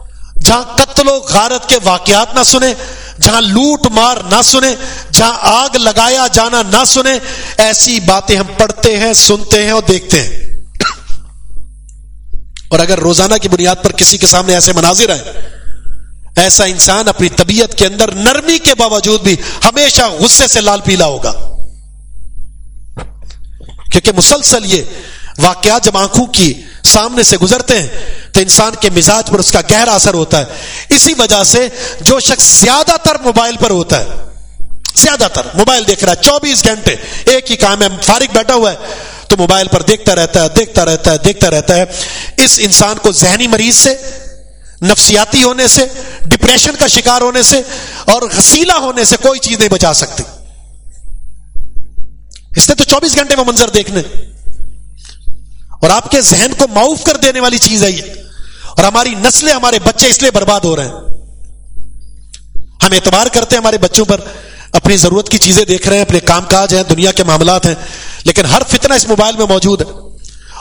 جہاں قتل و غارت کے واقعات نہ سنے جہاں لوٹ مار نہ سنے جہاں آگ لگایا جانا نہ سنے ایسی باتیں ہم پڑھتے ہیں، سنتے ہیں اور دیکھتے ہیں۔ اور اگر روزانہ کی بنیاد پر کسی کے سامنے ایسے مناظر آئے، ایسا انسان اپنی طبیعت کے اندر نرمی کے باوجود بھی ہمیشہ غصے سے لال پیلا ہوگا۔ کیونکہ مسلسل یہ واقعات جب آنکھوں کی سامنے سے گزرتے ہیں تو انسان کے مزاج پر اس کا گہرا اثر ہوتا ہے۔ اسی وجہ سے جو شخص زیادہ تر موبائل پر ہوتا ہے، زیادہ تر موبائل دیکھ رہا ہے، چوبیس گھنٹے ایک ہی کام ہے فارغ بیٹھا ہوا ہے، تو موبائل پر دیکھتا رہتا ہے، دیکھتا رہتا ہے، دیکھتا رہتا ہے۔ اس انسان کو ذہنی مریض سے، نفسیاتی ہونے سے، ڈپریشن کا شکار ہونے سے اور غسیلا ہونے سے کوئی چیز نہیں بچا سکتی۔ اس نے تو چوبیس گھنٹے وہ منظر دیکھنے۔ اور آپ کے ذہن کو معاف کر دینے والی چیز ہے یہ۔ اور ہماری نسلیں ہمارے بچے اس لیے برباد ہو رہے ہیں۔ ہم اعتبار کرتے ہیں ہمارے بچوں پر، اپنی ضرورت کی چیزیں دیکھ رہے ہیں، اپنے کام کاج ہیں، دنیا کے معاملات ہیں، لیکن ہر فتنہ اس موبائل میں موجود ہے۔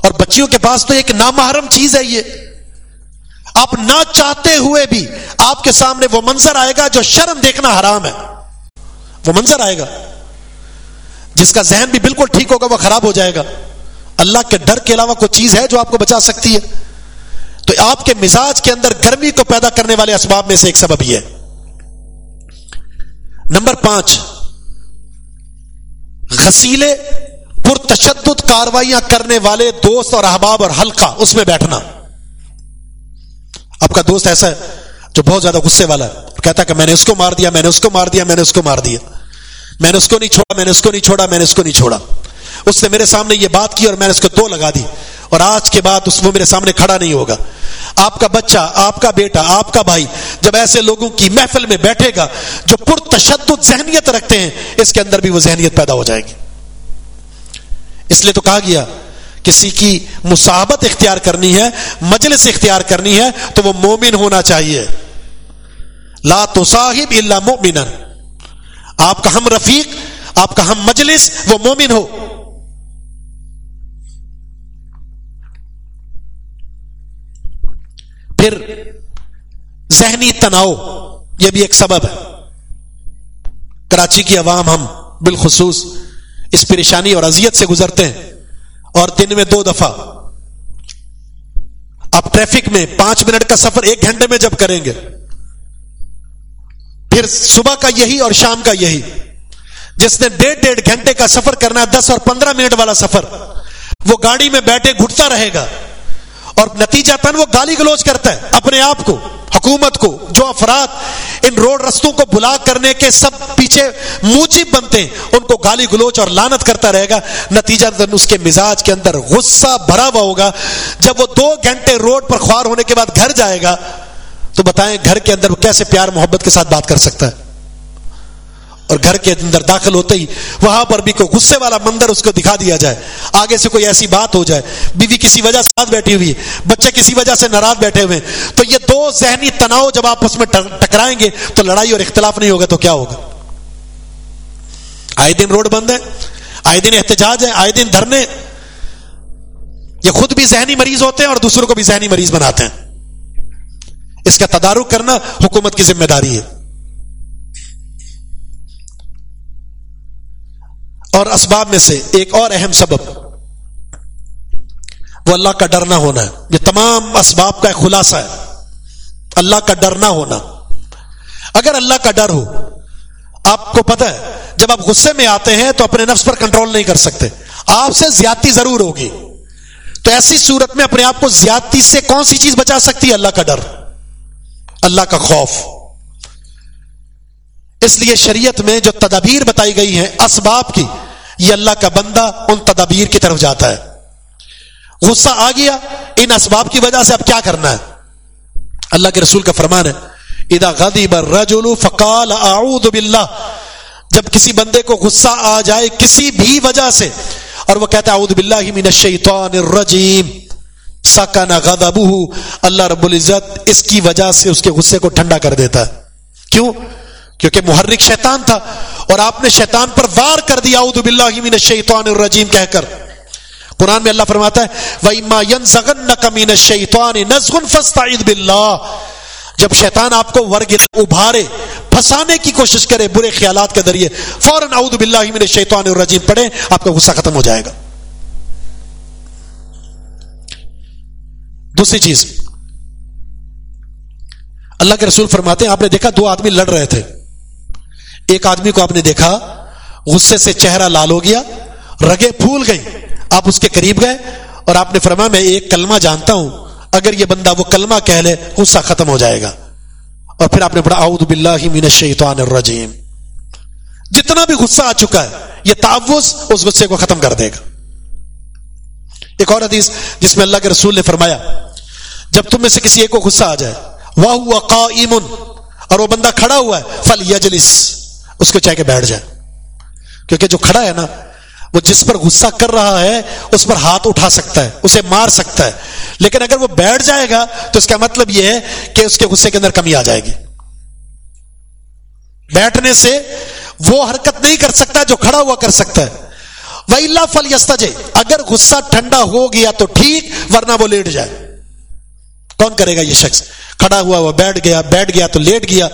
اور بچیوں کے پاس تو ایک نامحرم چیز ہے یہ۔ آپ نہ چاہتے ہوئے بھی آپ کے سامنے وہ منظر آئے گا جو شرم دیکھنا حرام ہے۔ وہ منظر آئے گا۔ جس کا ذہن بھی بالکل ٹھیک ہوگا وہ خراب ہو جائے گا۔ اللہ کے ڈر کے علاوہ کوئی چیز ہے جو آپ کو بچا سکتی ہے؟ تو آپ کے مزاج کے اندر گرمی کو پیدا کرنے والے اسباب میں سے ایک سبب یہ ہے۔ نمبر پانچ، غسیلے، پرتشدد کاروائیاں کرنے والے دوست اور احباب اور حلقہ، اس میں بیٹھنا۔ آپ کا دوست ایسا ہے جو بہت زیادہ غصے والا ہے۔ کہتا کہ میں نے اس کو مار دیا، میں نے اس کو مار دیا، میں نے اس کو مار دیا۔ میں نے اس کو نہیں چھوڑا، میں نے اس کو نہیں چھوڑا، میں نے اس کو نہیں چھوڑا۔ اس نے میرے سامنے یہ بات کی اور میں نے اس کو دو لگا دی اور آج کے بعد اس وہ میرے سامنے کھڑا نہیں ہوگا۔ آپ کا بچہ، آپ کا بیٹا، آپ کا بھائی جب ایسے لوگوں کی محفل میں بیٹھے گا جو پر تشدد ذہنیت رکھتے ہیں، اس کے اندر بھی وہ ذہنیت پیدا ہو جائے گی۔ اس لیے تو کہا گیا کسی کی مسابت اختیار کرنی ہے، مجلس اختیار کرنی ہے، تو وہ مومن ہونا چاہیے۔ لا تو صاحب اللہ مومن آپ کا ہم رفیق، آپ کا ہم مجلس، وہ مومن ہو۔ پھر ذہنی تناؤ یہ بھی ایک سبب ہے۔ کراچی کی عوام ہم بالخصوص اس پریشانی اور اذیت سے گزرتے ہیں اور دن میں دو دفعہ آپ ٹریفک میں پانچ منٹ کا سفر ایک گھنٹے میں جب کریں گے، پھر صبح کا یہی اور شام کا یہی۔ جس نے ڈیڑھ ڈیڑھ گھنٹے کا سفر کرنا ہے، دس اور پندرہ منٹ والا سفر، وہ گاڑی میں بیٹھے گھٹتا رہے گا۔ اور نتیجہ تن وہ گالی گلوچ کرتا ہے اپنے آپ کو، حکومت کو، جو افراد ان روڈ رستوں کو بلا کرنے کے سب پیچھے موجب بنتے ہیں، ان کو گالی گلوچ اور لانت کرتا رہے گا۔ نتیجہ اس کے مزاج کے اندر غصہ بھرا ہوا ہوگا۔ جب وہ دو گھنٹے روڈ پر خوار ہونے کے بعد گھر جائے گا تو بتائیں گھر کے اندر وہ کیسے پیار محبت کے ساتھ بات کر سکتا ہے؟ اور گھر کے اندر داخل ہوتے ہی وہاں پر بھی کوئی غصے والا مندر اس کو دکھا دیا جائے۔ آگے سے کوئی ایسی بات ہو جائے۔ بیوی کسی وجہ سے ساتھ بیٹھی ہوئی بچے کسی وجہ سے ناراض بیٹھے ہوئے تو یہ دو ذہنی تناؤ جب آپ اس میں ٹکرائیں گے تو لڑائی اور اختلاف نہیں ہوگا تو کیا ہوگا؟ آئے دن روڈ بند ہے، آئے دن احتجاج ہے، آئے دن دھرنے۔ یہ خود بھی ذہنی مریض ہوتے ہیں اور دوسروں کو بھی ذہنی مریض بناتے ہیں۔ اس کا تدارک کرنا حکومت کی ذمہ داری ہے۔ اور اسباب میں سے ایک اور اہم سبب وہ اللہ کا ڈر نہ ہونا ہے۔ یہ تمام اسباب کا ایک خلاصہ ہے۔ اللہ کا ڈر نہ ہونا۔ اگر اللہ کا ڈر ہو، آپ کو پتہ ہے، جب آپ غصے میں آتے ہیں تو اپنے نفس پر کنٹرول نہیں کر سکتے۔ آپ سے زیادتی ضرور ہوگی۔ تو ایسی صورت میں اپنے آپ کو زیادتی سے کون سی چیز بچا سکتی ہے؟ اللہ کا ڈر۔ اللہ کا خوف۔ اس لیے شریعت میں جو تدابیر بتائی گئی ہیں اسباب کی، یہ اللہ کا بندہ ان تدابیر کی طرف جاتا ہے۔ غصہ آ گیا، ان اسباب کی وجہ سے اب کیا کرنا ہے؟ اللہ کے رسول کا فرمان ہے ادا غدیب رجولو فقال اعوذ باللہ جب کسی بندے کو غصہ آ جائے کسی بھی وجہ سے، اور وہ کہتا ہے اعوذ باللہ من الشیطان الرجیم۔ سکن غضبہ اللہ رب العزت اس کی وجہ سے اس کے غصے کو ٹھنڈا کر دیتا ہے۔ کیوں؟ کیونکہ محرک شیطان تھا اور آپ نے شیطان پر وار کر دیا، اعوذ باللہ من الشیطان الرجیم کہہ کر۔ قرآن میں اللہ فرماتا ہے، وَإِمَّا يَنزَغَنَّكَ مِنَ الشَّيْطَانِ نَزْغٌ فَاسْتَعِذْ بِاللَّهِ۔ جب شیطان آپ کو ورگلا ابھارے، پھنسانے کی کوشش کرے برے خیالات کے ذریعے، فوراً اعوذ باللہ من الشیطان الرجیم پڑھیں، آپ کا غصہ ختم ہو جائے گا۔ دوسری چیز۔ اللہ کے رسول فرماتے ہیں، آپ نے دیکھا دو آدمی لڑ رہے تھے۔ ایک آدمی کو آپ نے دیکھا، غصے سے چہرہ لال ہو گیا رگے پھول گئی آپ اس کے قریب گئے اور آپ نے فرمایا، میں ایک کلمہ جانتا ہوں، اگر یہ بندہ وہ کلمہ کہہ لے، غصہ ختم ہو جائے گا۔ اور پھر آپ نے پڑھا، اعوذ باللہ من الشیطان الرجیم۔ جتنا بھی غصہ آ چکا ہے، یہ تعوض اس غصے کو ختم کر دے گا۔ ایک اور حدیث جس میں اللہ کے رسول نے فرمایا، جب تم میں سے کسی ایک کو غصہ آ جائے واہ قائم اور وہ بندہ کھڑا ہوا ہے فل یجلس اس کو چاہ کے بیٹھ جائے۔ کیونکہ جو کھڑا ہے نا، وہ جس پر غصہ کر رہا ہے، اس پر ہاتھ اٹھا سکتا ہے، اسے مار سکتا ہے۔ لیکن اگر وہ بیٹھ جائے گا، تو اس کا مطلب یہ ہے کہ اس کے غصے کے اندر کمی آ جائے گی۔ بیٹھنے سے وہ حرکت نہیں کر سکتا جو کھڑا ہوا کر سکتا ہے۔ وہ اللہ فل یستجے اگر غصہ ٹھنڈا ہو گیا تو ٹھیک، ورنہ وہ لیٹ جائے۔ کون کرے گا یہ شخص؟ کھڑا ہوا وہ بیٹھ گیا بیٹھ گیا تو لیٹ گیا۔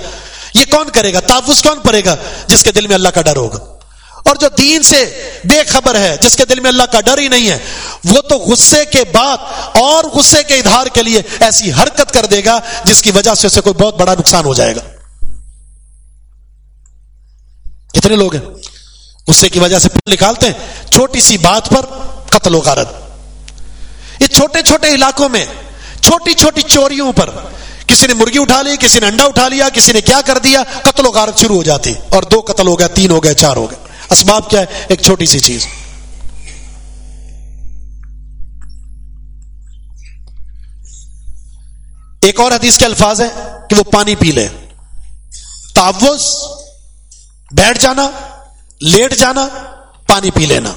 یہ کون کرے گا؟ تافظ کون پڑے گا؟ جس کے دل میں اللہ کا ڈر ہوگا۔ اور جو دین سے بے خبر ہے، جس کے دل میں اللہ کا ڈر ہی نہیں ہے، وہ تو غصے کے بعد اور غصے کے ادھار کے لیے ایسی حرکت کر دے گا، جس کی وجہ سے اسے کوئی بہت بڑا نقصان ہو جائے گا۔ کتنے لوگ ہیں؟ غصے کی وجہ سے پھول نکالتے ہیں، چھوٹی سی بات پر قتل و غارت۔ یہ چھوٹے چھوٹے علاقوں میں، چھوٹی چھوٹی چوریوں پر کسی نے مرغی اٹھا لی، کسی نے انڈا اٹھا لیا، کسی نے کیا کر دیا، قتل و غارت شروع ہو جاتی۔ اور دو قتل ہو گئے، تین ہو گئے، چار ہو گئے۔ اسباب کیا ہے؟ ایک چھوٹی سی چیز۔ ایک اور حدیث کے الفاظ ہے کہ وہ پانی پی لے۔ تعوض بیٹھ جانا، لیٹ جانا، پانی پی لینا۔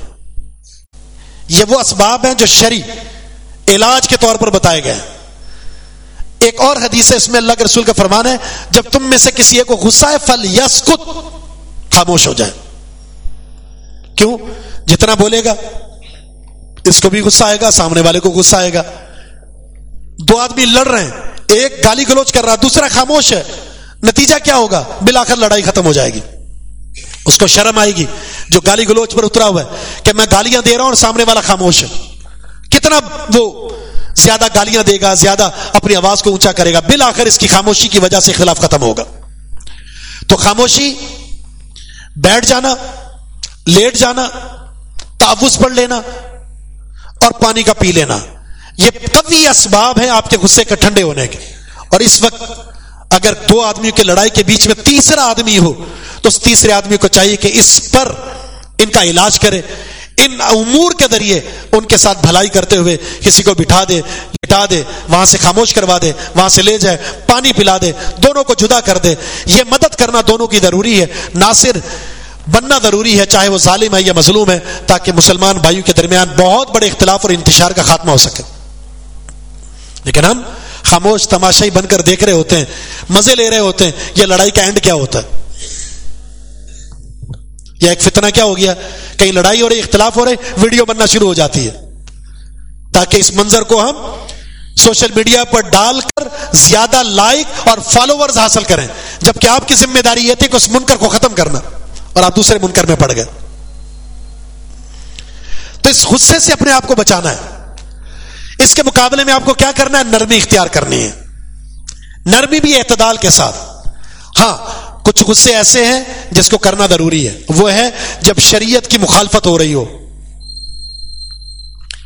یہ وہ اسباب ہیں جو شری علاج کے طور پر بتائے گئے ہیں۔ ایک اور حدیث ہے، اس میں اللہ کے رسول کا فرمان ہے، جب تم میں سے کسی ایک کو غصہ ہے فل یسکت خاموش ہو جائے کیوں؟ جتنا بولے گا، اس کو بھی غصہ آئے گا، سامنے والے کو غصہ آئے گا۔ دو آدمی لڑ رہے ہیں، ایک گالی گلوچ کر رہا دوسرا خاموش ہے۔ نتیجہ کیا ہوگا؟ بلا لڑائی ختم ہو جائے گی۔ اس کو شرم آئے گی، جو گالی گلوچ پر اترا ہوا ہے، کہ میں گالیاں دے رہا ہوں اور سامنے والا خاموش ہے۔ کتنا وہ زیادہ گالیاں دے گا، زیادہ اپنی آواز کو اونچا کرے گا۔ بالآخر اس کی خاموشی کی وجہ سے خلاف ختم ہوگا۔ تو خاموشی، بیٹھ جانا، لیٹ جانا تعوض پڑھ لینا اور پانی کا پی لینا۔ یہ قوی اسباب ہے آپ کے غصے کے ٹھنڈے ہونے کے۔ اور اس وقت اگر دو آدمیوں کی لڑائی کے بیچ میں تیسرا آدمی ہو، تو اس تیسرے آدمی کو چاہیے کہ اس پر ان کا علاج کرے۔ ان امور کے ذریعے ان کے ساتھ بھلائی کرتے ہوئے کسی کو بٹھا دے، لٹا دے، وہاں سے خاموش کروا دے، وہاں سے لے جائے، پانی پلا دے، دونوں کو جدا کر دے۔ یہ مدد کرنا دونوں کی ضروری ہے۔ ناصر بننا ضروری ہے، چاہے وہ ظالم ہے یا مظلوم ہے، تاکہ مسلمان بھائیوں کے درمیان بہت بڑے اختلاف اور انتشار کا خاتمہ ہو سکے۔ لیکن ہم خاموش، تماشائی بن کر دیکھ رہے ہوتے ہیں، مزے لے رہے ہوتے ہیں، یہ لڑائی کا اینڈ کیا ہوتا ہے؟ یا ایک فتنہ کیا ہو گیا؟ کہیں لڑائی ہو رہی اختلاف ہو رہے، ویڈیو بننا شروع ہو جاتی ہے۔ تاکہ اس منظر کو ہم سوشل میڈیا پر ڈال کر زیادہ لائک اور فالوورز حاصل کریں۔ جبکہ آپ کی ذمہ داری یہ تھی کہ اس منکر کو ختم کرنا، اور آپ دوسرے منکر میں پڑ گئے۔ تو اس غصے سے اپنے آپ کو بچانا ہے۔ اس کے مقابلے میں آپ کو کیا کرنا ہے؟ نرمی اختیار کرنی ہے۔ نرمی بھی اعتدال کے ساتھ۔ ہاں کچھ غصے ایسے ہیں جس کو کرنا ضروری ہے۔ وہ ہے جب شریعت کی مخالفت ہو رہی ہو۔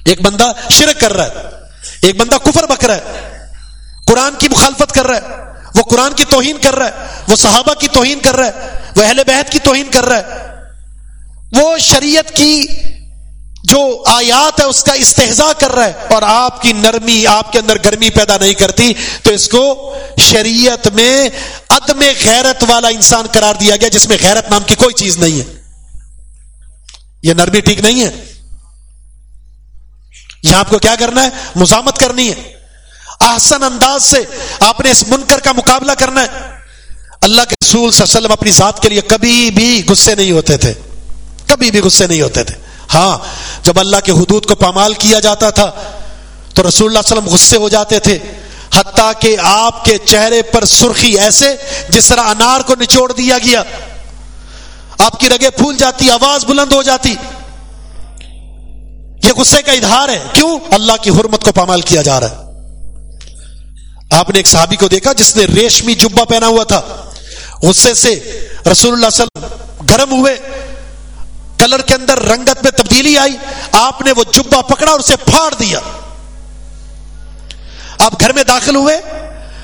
ایک بندہ شرک کر رہا ہے۔ ایک بندہ کفر بک رہا ہے۔ قرآن کی مخالفت کر رہا ہے۔ وہ قرآن کی توہین کر رہا ہے۔ وہ صحابہ کی توہین کر رہا ہے۔ وہ اہل بہت کی توہین کر رہا ہے۔ وہ شریعت کی جو آیات ہے اس کا استحضا کر رہا ہے اور آپ کی نرمی، آپ کے اندر گرمی پیدا نہیں کرتی، تو اس کو شریعت میں عدم غیرت والا انسان قرار دیا گیا، جس میں غیرت نام کی کوئی چیز نہیں ہے۔ یہ نرمی ٹھیک نہیں ہے۔ یہاں آپ کو کیا کرنا ہے؟ مزامت کرنی ہے۔ آسن انداز سے آپ نے اس منکر کا مقابلہ کرنا ہے۔ اللہ کے رسول صلی اللہ علیہ وسلم اپنی ذات کے لیے کبھی بھی غصے نہیں ہوتے تھے۔ کبھی بھی غصے نہیں ہوتے تھے۔ ہاں جب اللہ کے حدود کو پامال کیا جاتا تھا، تو رسول اللہ علیہ وسلم غصے ہو جاتے تھے، حتیٰ کہ آپ کے چہرے پر سرخی ایسے، جس طرح انار کو نچوڑ دیا گیا۔ آپ کی رگیں پھول جاتی، آواز بلند ہو جاتی۔ یہ غصے کا اظہار ہے۔ کیوں؟ اللہ کی حرمت کو پامال کیا جا رہا ہے۔ آپ نے ایک صحابی کو دیکھا جس نے ریشمی جبا پہنا ہوا تھا۔ غصے سے رسول اللہ صلی اللہ علیہ وسلم گرم ہوئے۔ کلر کے اندر رنگت میں تبدیلی آئی، آپ نے وہ جبا پکڑا اور اسے پھاڑ دیا۔ آپ گھر میں داخل ہوئے۔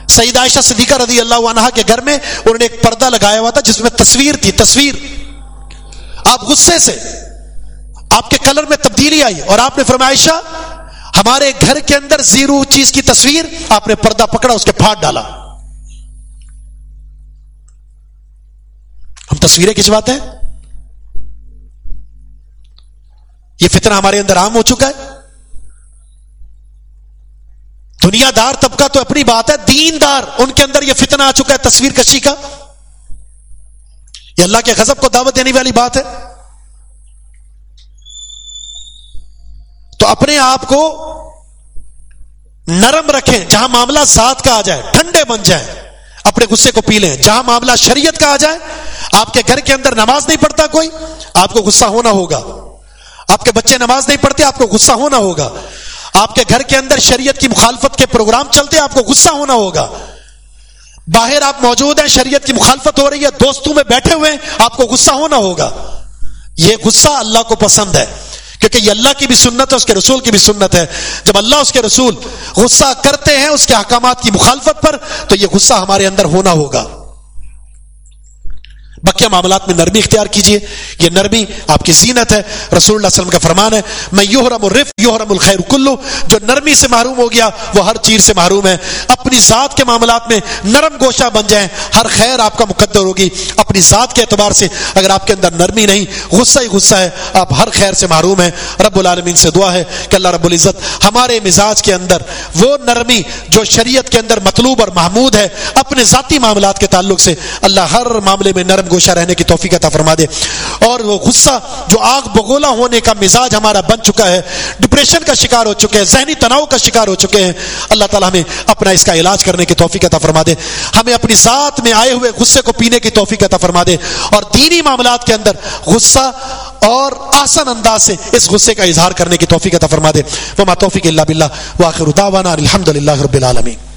سعید عائشہ صدیقہ رضی اللہ عنہ کے گھر میں انہوں نے ایک پردہ لگایا ہوا تھا، جس میں تصویر تھی، تصویر۔ آپ غصے سے، آپ کے کلر میں تبدیلی آئی اور آپ نے فرمائشہ ہمارے گھر کے اندر زیرو چیز کی تصویر، آپ نے پردہ پکڑا، اس کے پھاٹ ڈالا۔ ہم تصویریں کھنچواتے ہیں؟ یہ فتنہ ہمارے اندر عام ہو چکا ہے۔ دنیا دار طبقہ تو اپنی بات ہے دین دار ان کے اندر یہ فتنہ آ چکا ہے، تصویر کشی کا۔ یہ اللہ کے غضب کو دعوت دینے والی بات ہے۔ تو اپنے آپ کو نرم رکھیں، جہاں معاملہ ذات کا آ جائے، ٹھنڈے بن جائیں، اپنے غصے کو پی لیں۔ جہاں معاملہ شریعت کا آ جائے، آپ کے گھر کے اندر نماز نہیں پڑھتا کوئی، آپ کو غصہ ہونا ہوگا۔ آپ کے بچے نماز نہیں پڑھتے، آپ کو غصہ ہونا ہوگا۔ آپ کے گھر کے اندر شریعت کی مخالفت کے پروگرام چلتے، آپ کو غصہ ہونا ہوگا۔ باہر آپ موجود ہیں، شریعت کی مخالفت ہو رہی ہے، دوستوں میں بیٹھے ہوئے ہیں، آپ کو غصہ ہونا ہوگا۔ یہ غصہ اللہ کو پسند ہے، کیونکہ یہ اللہ کی بھی سنت ہے، اس کے رسول کی بھی سنت ہے۔ جب اللہ، اس کے رسول غصہ کرتے ہیں، اس کے احکامات کی مخالفت پر، تو یہ غصہ ہمارے اندر ہونا ہوگا۔ بقیہ معاملات میں نرمی اختیار کیجیے یہ نرمی آپ کی زینت ہے۔ رسول اللہ علیہ وسلم کا فرمان ہے میں یوہرم الرف یوہرم الخیر کلو جو نرمی سے محروم ہو گیا، وہ ہر چیز سے محروم ہے۔ اپنی ذات کے معاملات میں نرم گوشہ بن جائیں، ہر خیر آپ کا مقدر ہوگی۔ اپنی ذات کے اعتبار سے اگر آپ کے اندر نرمی نہیں، غصہ ہی غصہ ہے، آپ ہر خیر سے محروم ہیں۔ رب العالمین سے دعا ہے کہ اللہ رب العزت ہمارے مزاج کے اندر وہ نرمی جو شریعت کے اندر مطلوب اور محمود ہے، اپنے ذاتی معاملات کے تعلق سے اللہ ہر معاملے میں نرم گوشہ رہنے کی توفیق عطا فرما دے۔ اور وہ غصہ جو آگ بگولا ہونے کا مزاج ہمارا بن چکا ہے ڈپریشن کا شکار ہو چکے ہیں، ذہنی تناؤ کا شکار ہو چکے ہیں۔ اللہ تعالیٰ ہمیں اپنا اس کا علاج کرنے کی توفیق عطا فرما دے۔ ہمیں اپنی ذات میں آئے ہوئے غصے کو پینے کی توفیق عطا فرما دے۔ اور دینی معاملات کے اندر غصہ اور آسن انداز سے اس غصے کا اظہار کرنے کی توفیق عطا فرما دے۔ وہ توفیق اللہ بلّہ واخر دعوانا الحمد للہ رب العالمین۔